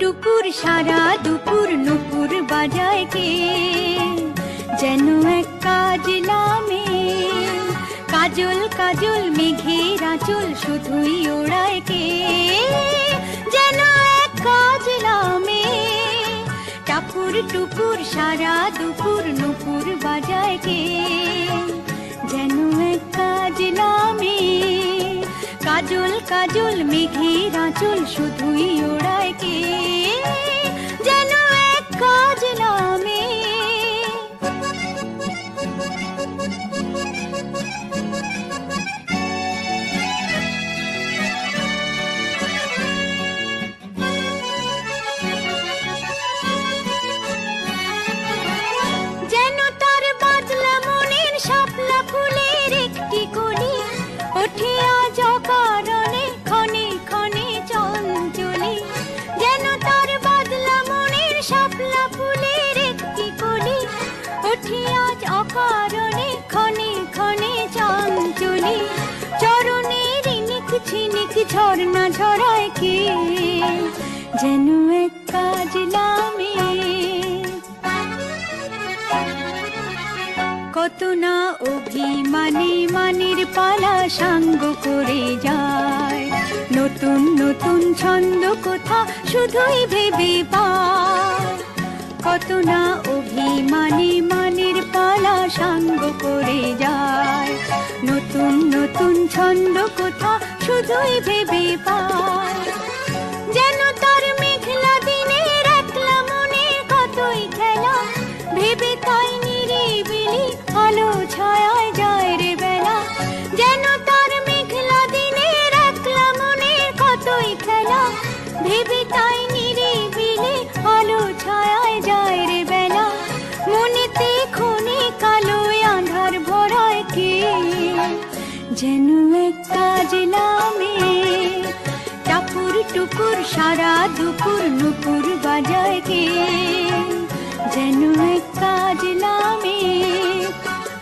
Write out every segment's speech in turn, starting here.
টুকুর সারা দুপুর, নুপুর বাজায় কে? যেন এক কাজলামে কাজল কাজল, মেঘের আঁচল শুধুই ওড়ায় কে? যেন এক কাজলামে টাপুর, টুপুর সারা দুপুর, নুপুর বাজায় কে? যেন এক কাজলামে কাজল কাজল মেঘের আঁচল শুধুই ওড়ায় কে? ঝর্ণা ঝরায় কে? যেন এক কাজলামে কত না অভিমানে মানের পালা সাঙ্গ করে যায়। নতুন নতুন ছন্দ কোথা শুধুই ভেবে পায়। কত না অভিমানে মানির পালা সাঙ্গ করে যায়। নতুন নতুন ছন্দ কোথা শুধুই ভেবে পায় টুকুর সারা দুপুর নুপুর বাজায় কে যেন এক কাজলামে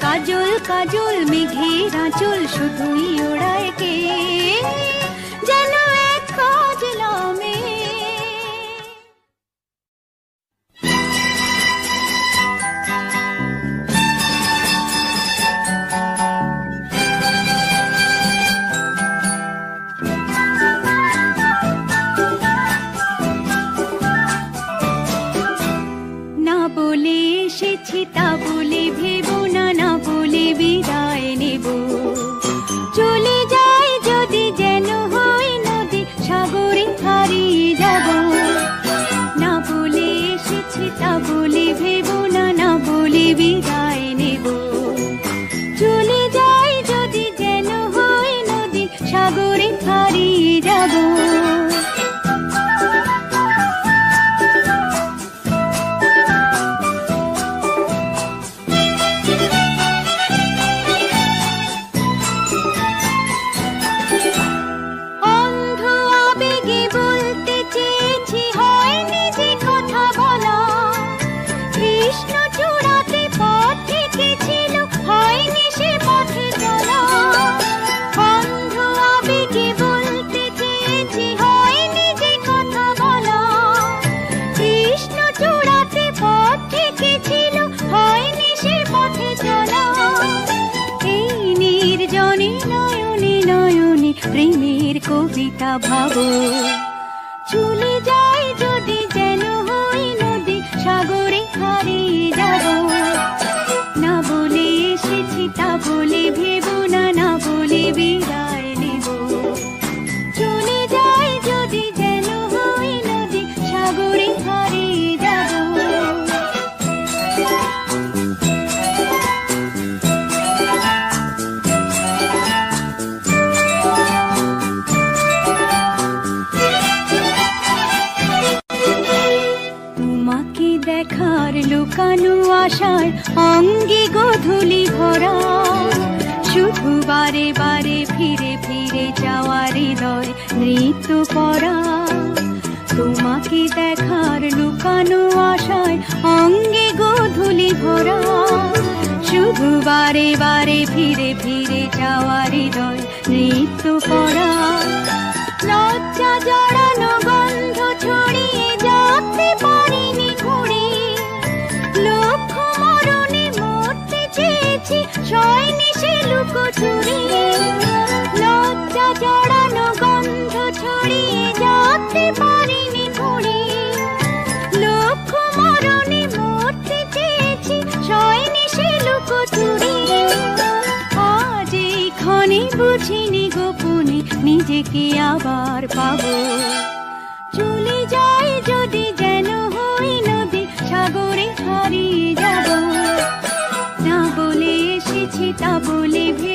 কাজল কাজল মেঘের আঁচল শুধুই ওড়ায় প্রেমের কবিতা ভাবো। অঙ্গে গধুলি ভরা। শুধু বারে বারে ফিরে ফিরে যাওয়ার হৃদয় নৃত্য পরা। তোমাকে দেখার লুকানো আশায় অঙ্গে গধুলি ভরা। শুধু বারে বারে ফিরে ফিরে যাওয়ার হৃদয় নৃত্য পরা। লজ্জা যায় আছে ছয় নিশে লুকোচুরি লজ্জা জড়ানো গন্ধ ছড়িয়ে যাতে পারিনি ঘুরি লক্ষ মরণে মরতে চেয়েছি, ছয় নিশে লুকোচুরি আজ এইখানে বুঝিনি গোপনে, নিজেকে আবার পাবো। कविता बोले भी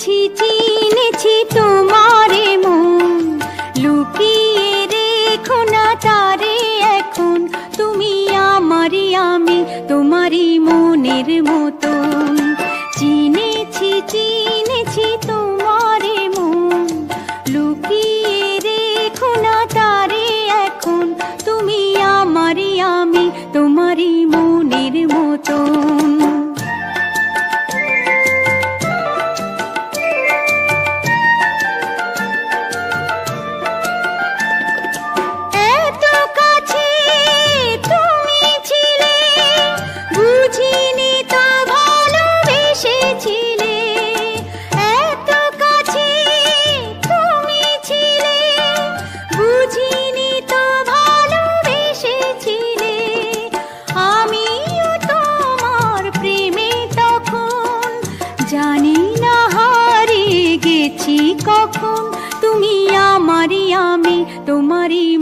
奇迹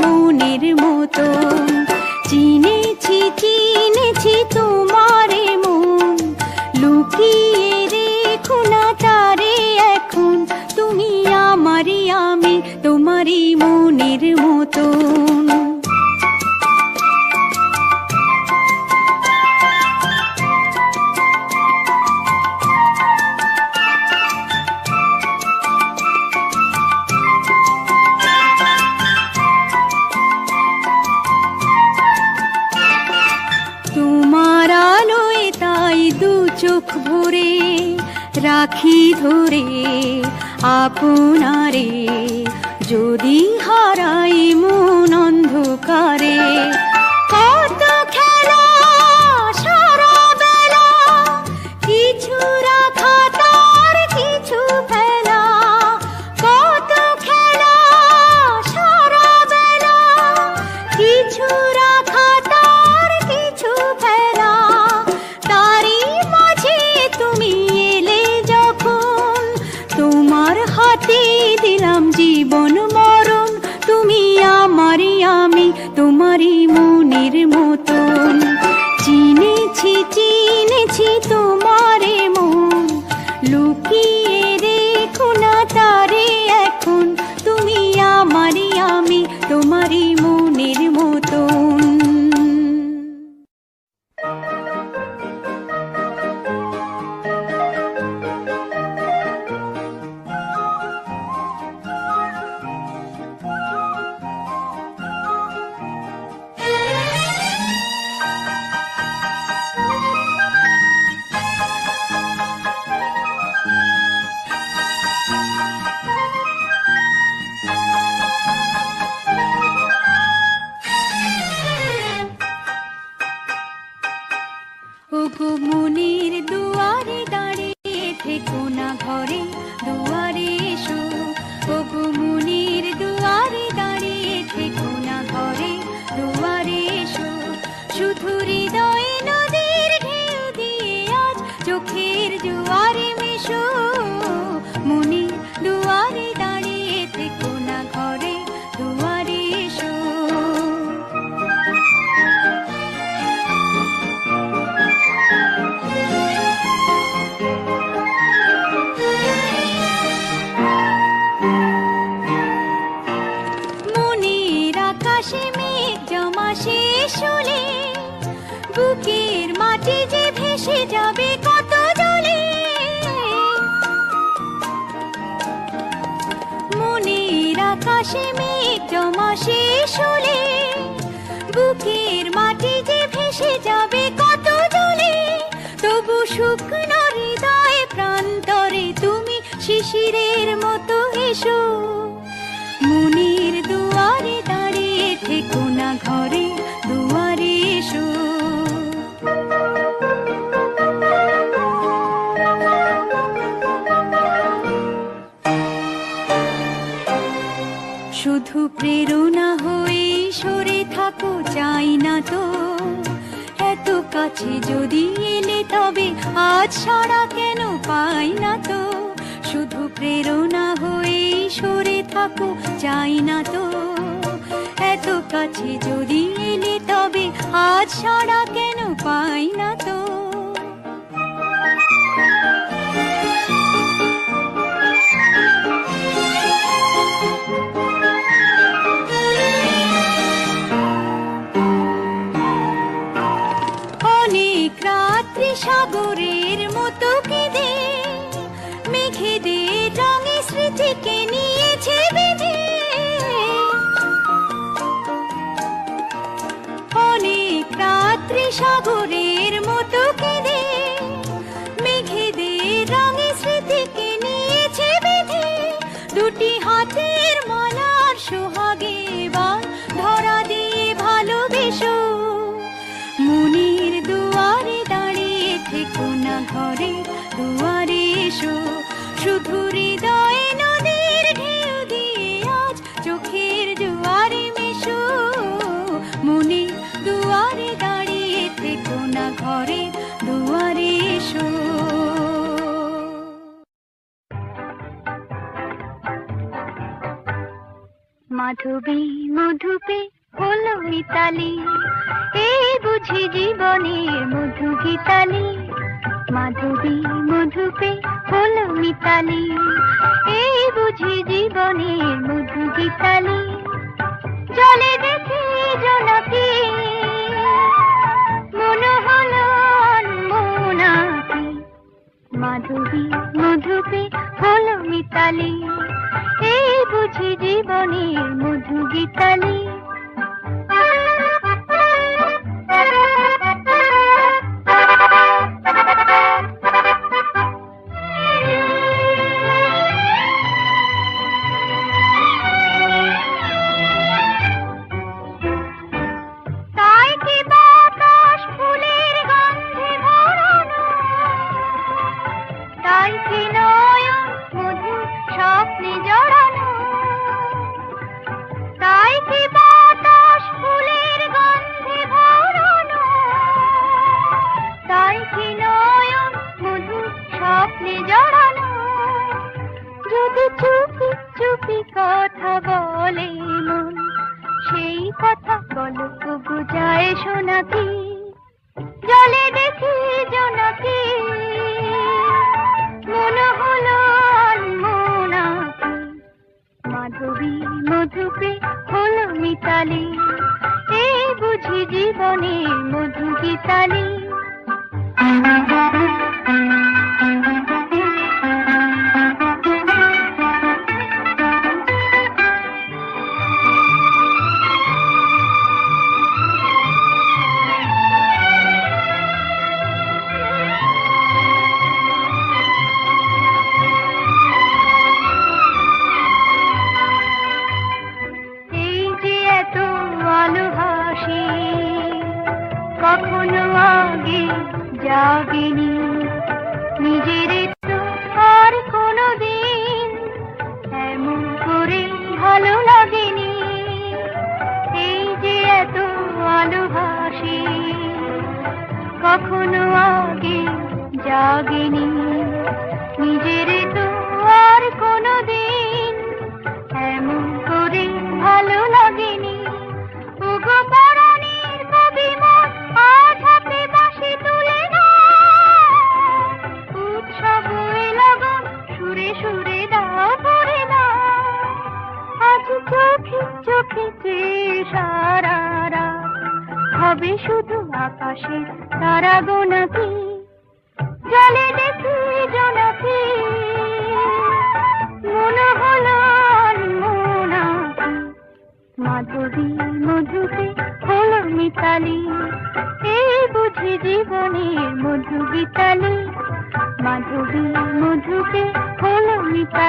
মনের মতো। பூனாரே প্রেরণা হয়ে সরে থাকো, চাই না তো। এত কাছে যদি এলে তবে আজ সারা কেন পাই না তো? শুধু প্রেরণা হয়ে সরে থাকো, চাই না তো। এত কাছে যদি এলে তবে আজ সারা কেন পাই না তো? সাগরের মতো কেঁদে মেঘেদের রঙে স্মৃতিকে নিয়েছে বেঁধে। দুটি হাতের মালার সোহাগে বা ধরা দিয়ে ভালোবেসো। মনির দুয়ারে দাঁড়িয়ে থেকো না ঘরে, দুয়ারে এসো শুধু মধুবি মধুপে হলো ইতালি ছবি মধুপে হলো মিতালি। এই বুঝি জীবনী মধু গীতালি।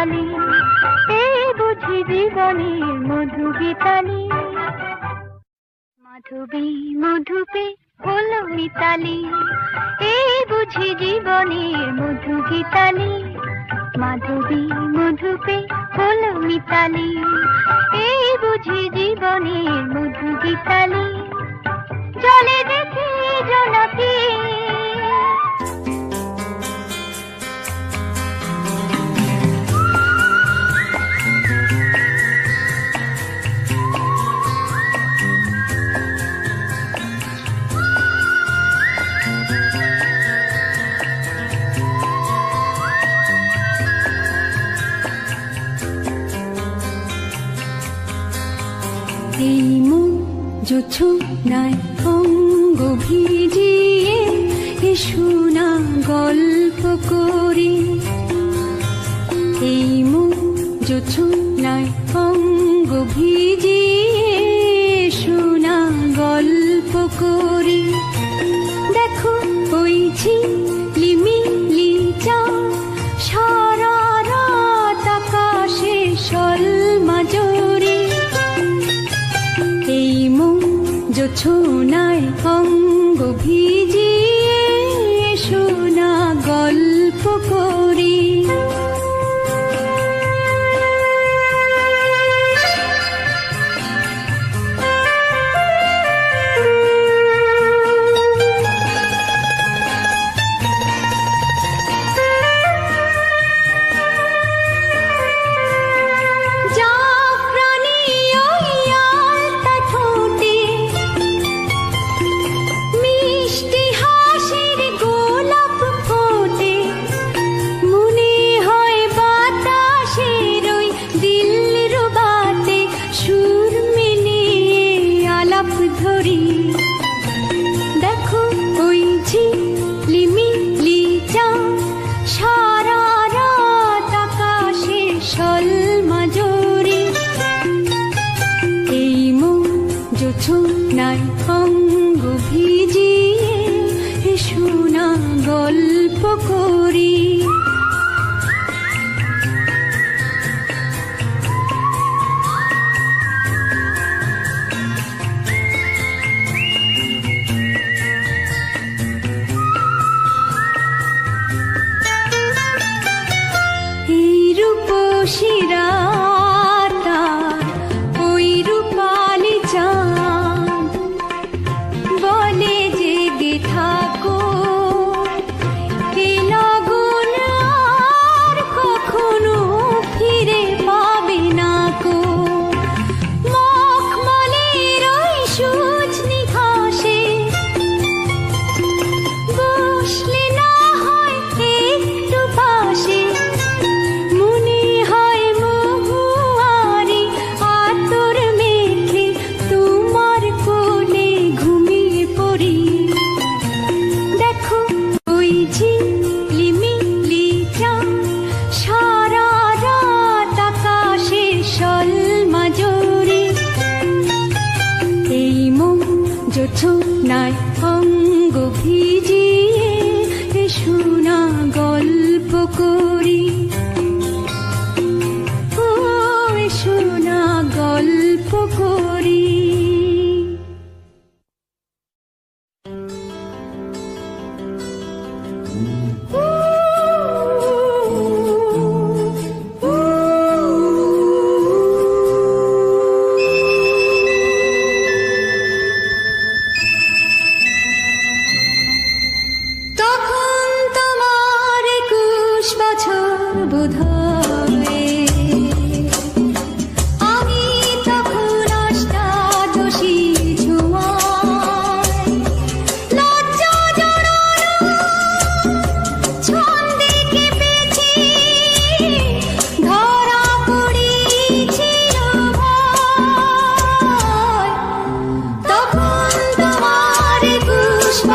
আমি এই বুঝি জীবনের মধু গীতালি। মাধবী মধুপে হলো মিতালি এই বুঝি জীবনের মধু গীতালি। মাধবী মধুপে হলো মিতালি এই বুঝি জীবনের মধু গীতালি। জলে দেখি জোনাকি রচনায় অঙ্গ ভিজিয়ে এসো না গল্প করি। এই মো রচনায় অঙ্গ ভিজিয়ে এসো না গল্প করি। দেখো ওই ঝিম 吹来风过彼。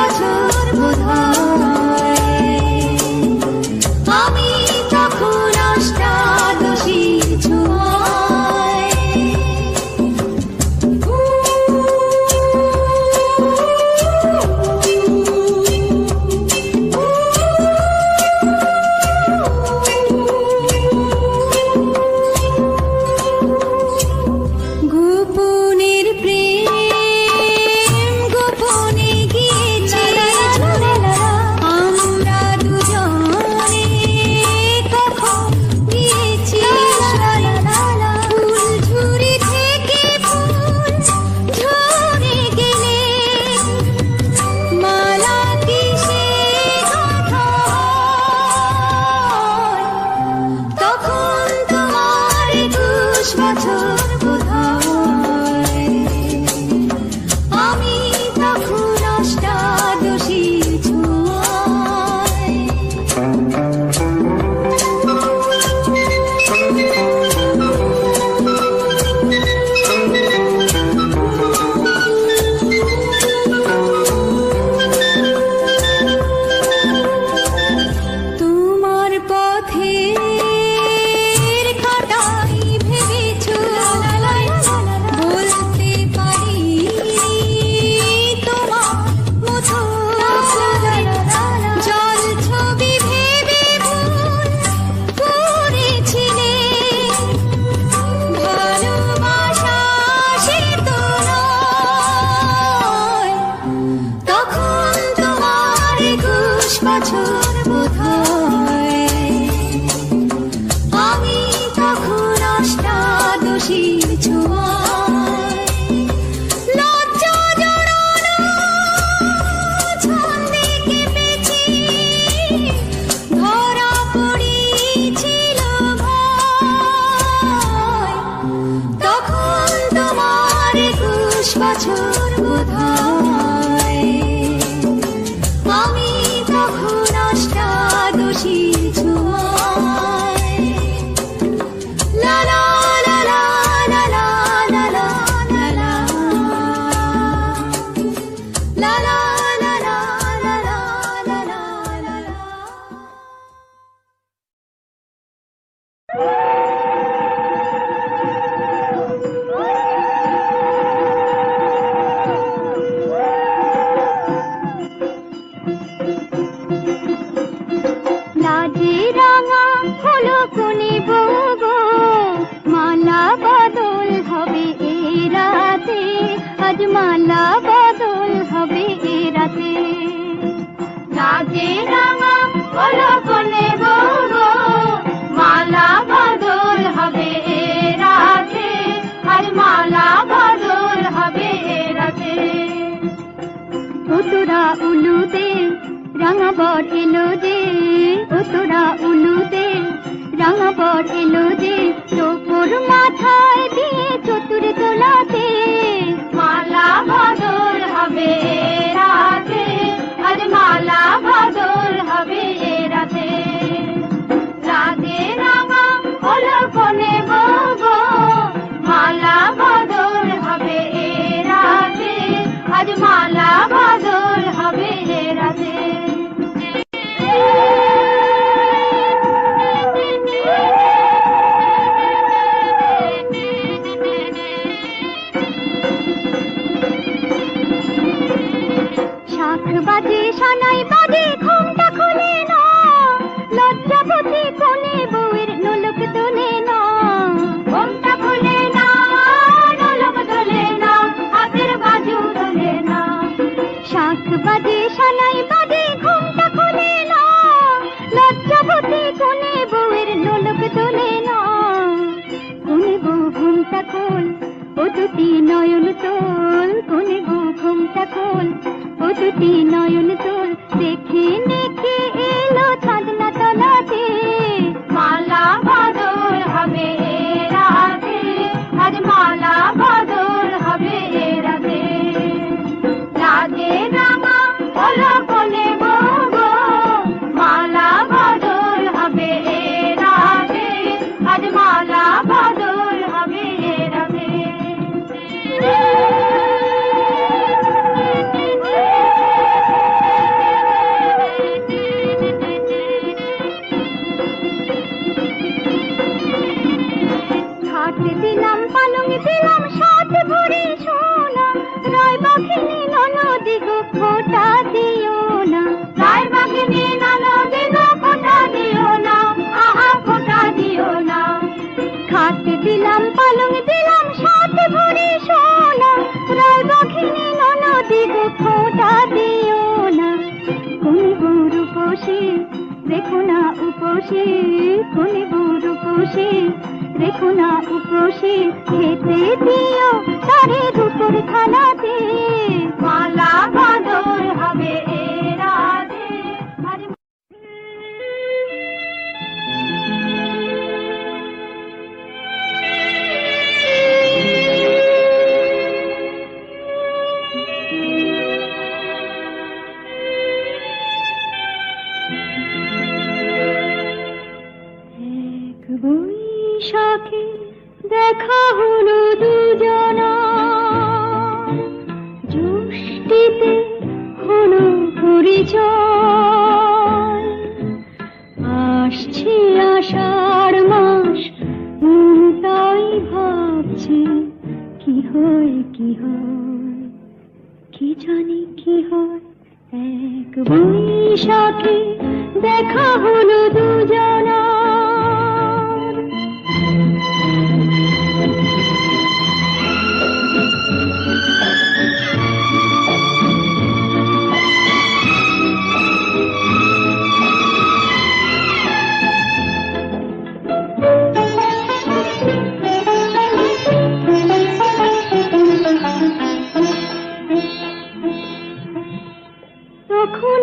这 अष्टादशी তোরা উলুতে, রাঙা বট এলো যে, ও উলুতে, রাঙা বট এলো যে টোপর মাথায় দিয়ে চতুর তোলাতে। মালা বদল হবে রাতে, আজ মালা বদল হবে রাতে। রাতে রাঙা হলো কোনে গো মালা বদল হবে রাতে, আজ মালা বসে কোনে বুড়ো বসে রেখো না উপসে, খেতে দিও তারে দুপুর খানাতে। মালা বাদর হবে বৈশাখী দেখা হলো দুজনা।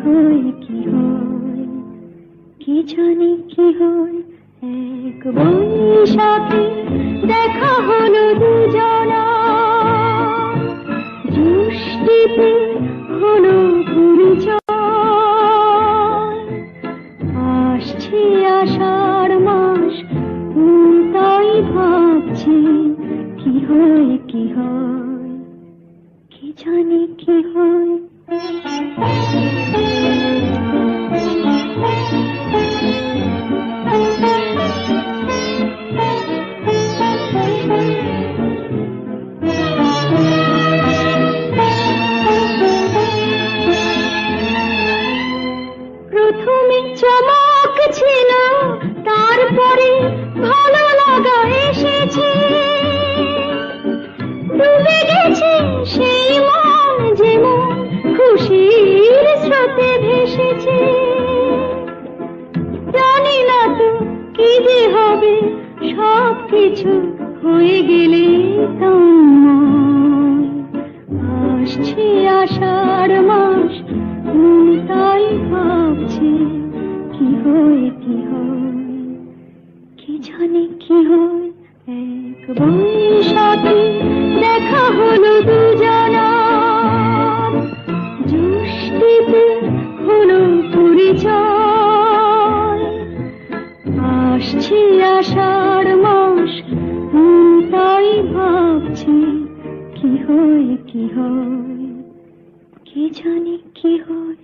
হয় কি হয়? কি জানি কি হয়? এক বৈশাখী দেখা হলো দুজনা। দৃষ্টিতে হলো পরিচয়